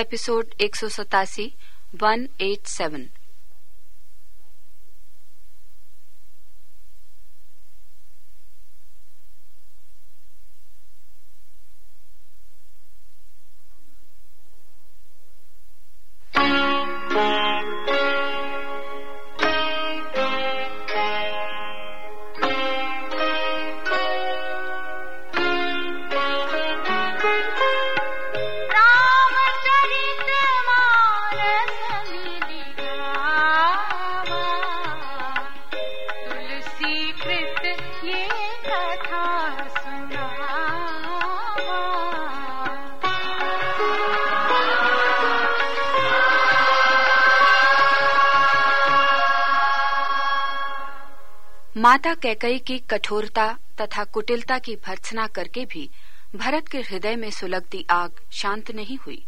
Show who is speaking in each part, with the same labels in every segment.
Speaker 1: Episode एक सौ सतासी वन एट सेवन माता कैकई की कठोरता तथा कुटिलता की भर्त्सना करके भी भरत के हृदय में सुलगती आग शांत नहीं हुई।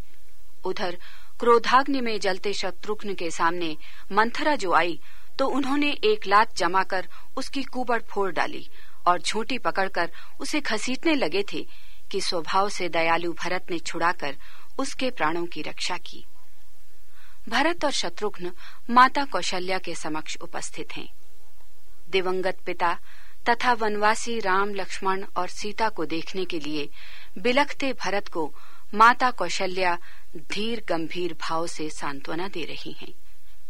Speaker 1: उधर क्रोधाग्नि में जलते शत्रुघ्न के सामने मंथरा जो आई तो उन्होंने एक लात जमाकर उसकी कुबड़ फोड़ डाली। और झूठी पकड़कर उसे घसीटने लगे थे कि स्वभाव से दयालु भरत ने छुड़ाकर उसके प्राणों की रक्षा की भरत और शत्रुघ्न माता कौशल्या के समक्ष उपस्थित हैं दिवंगत पिता तथा वनवासी राम, लक्ष्मण और सीता को देखने के लिए बिलखते भरत को माता कौशल्या धीर गंभीर भाव से सांत्वना दे रही हैं।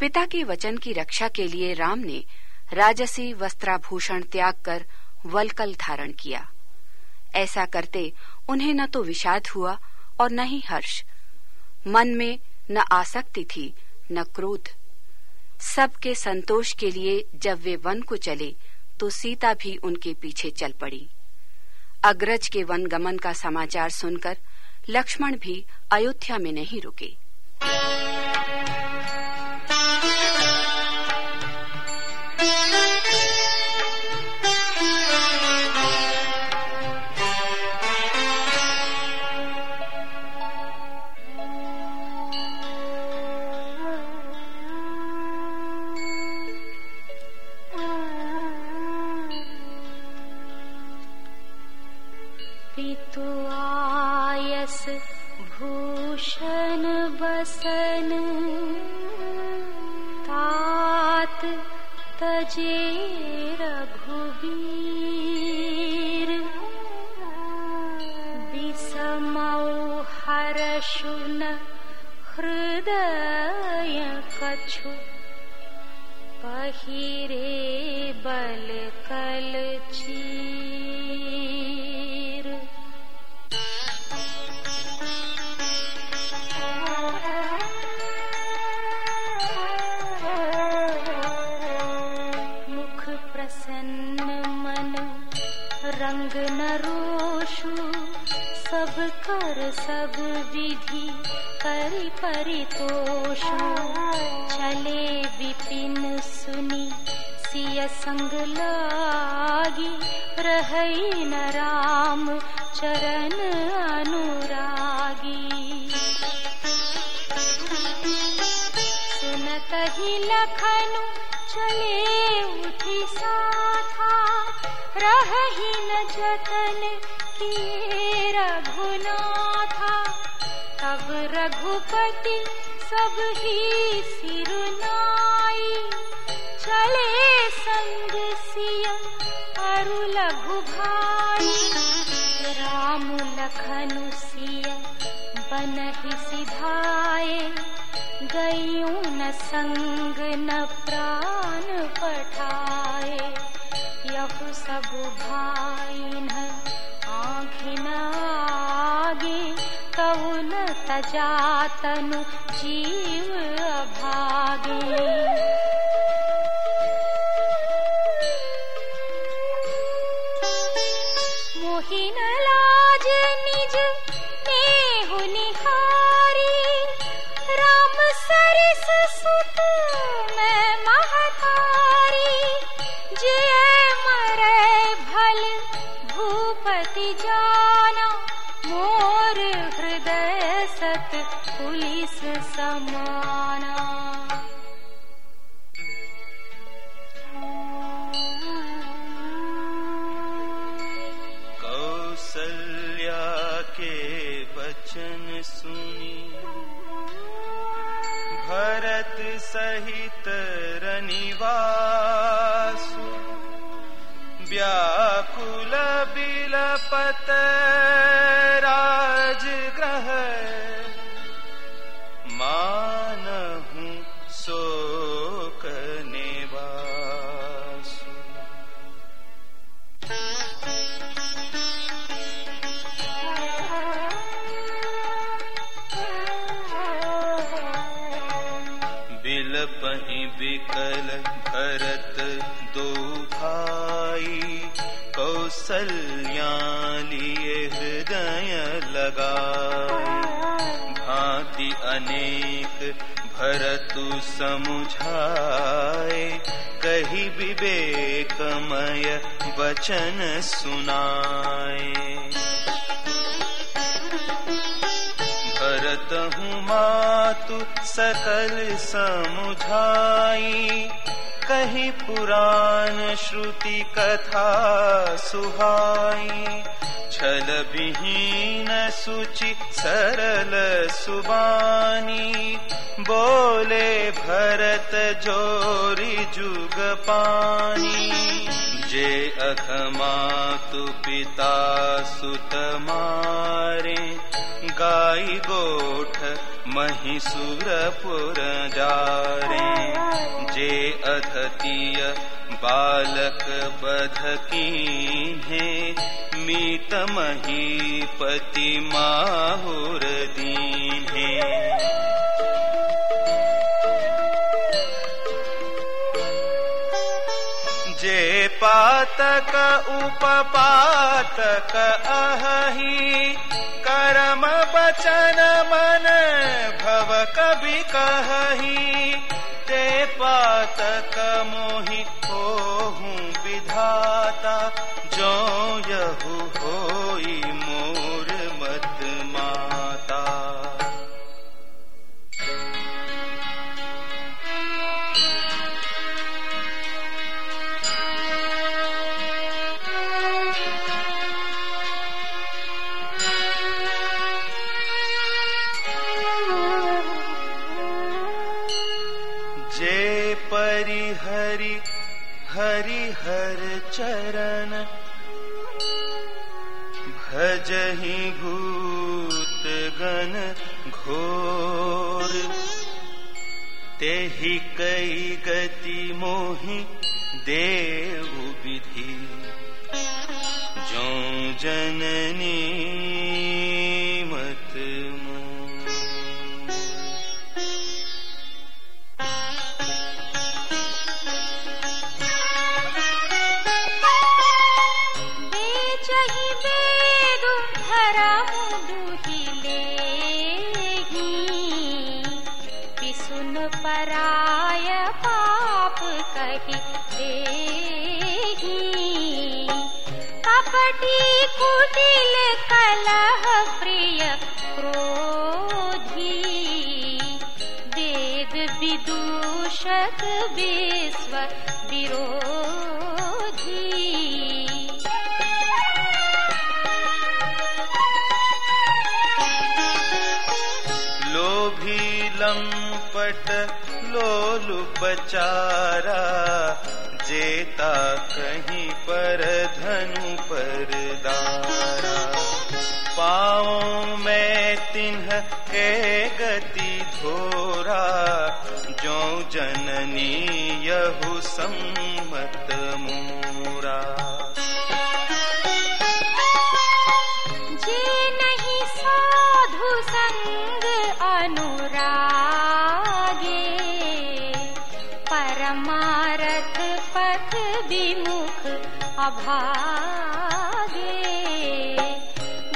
Speaker 1: पिता के वचन की रक्षा के लिए राम ने राजसी वस्त्राभूषण त्याग कर वलकल धारण किया। ऐसा करते उन्हें न तो विषाद हुआ और न ही हर्ष। मन में न आसक्ति थी, न क्रोध। सबके संतोष के लिए जब वे वन को चले तो सीता भी उनके पीछे चल पड़ी। अग्रज के वन गमन का समाचार सुनकर लक्ष्मण भी अयोध्या में नहीं रुके।
Speaker 2: जेरघुबीर विषमौ हरशुन हृदय कछु। पहिरे बल कलची। सब विधि करि परितोषो। चले विपिन सुनी सिय संग लागी रहई न राम चरण अनुरागी। सुनत ही लखनु चले उठी साथा रही न जतन किए रघुनाथा रघुपति सब ही सिरुनाई। चले संग सिया अरु लघु भाई। राम लखनु सिया बन ही सिधाए। गयू न संग न प्राण पठाए। यहु सब भाई न आगे कौन जीव अभागे। मोहिन लाज निज नेहु निहारी राम सरिस सुत
Speaker 3: सुनी। भरत सहित रनिवासु व्याकुल बिलपत राजग्रह बिलपहि विकल भरत दो भाई कौसल्या लिए हृदय लगा भांति अनेक भरतु समुझाए। कही विवेकमय वचन सुनाए। भरत हूँ मातु, सकल समुझाई। कही पुराण श्रुति कथा सुहाई। छल विहीन सुचि, सरल सुबानी। बोले भरत जोरी जुग पानी। जे अघमातु पिता सुत मारे गाई गोठ महिसुरपुर जारे। जे अधतीय बालक बधकी है मीत महीपति माहुर दीने पातक उपपातक अहि करम बचन मन भव कवि कहि ते पातक मोहि होहूँ विधाता। परिहरि, हरिहर चरण। भजहि भूत गण घोर। तेहि कई गति मोहि देव विधि। जो जननी
Speaker 2: कुटिल कलह प्रिय क्रोधी। वेद विदूषक विश्व विरोधी।
Speaker 3: लोभी लंपट लोलुपचारा जेता कहीं पर, धनु पर दारा। पाओ मैं तिन्ह के गति धोरा। जो जननी यहु सम्मत मूरा।
Speaker 2: अभागे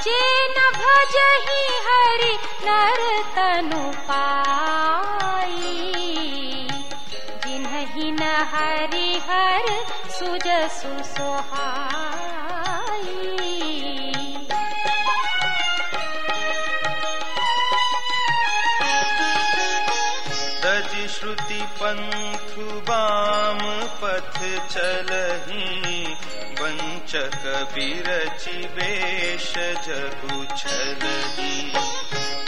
Speaker 2: जे न भजहि हरि नर तनु पाई। जिन्हि न हरि हर सुजसु
Speaker 3: श्रुति पंथु बाम पथ चलही वंचक कबीरचि बेश जगु छलही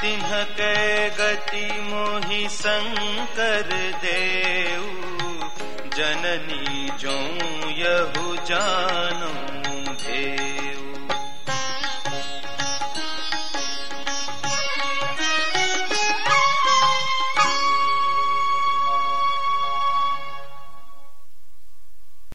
Speaker 3: तिन्ह कै गति मोहि शंकर देऊ जननी जो यहु जानू देव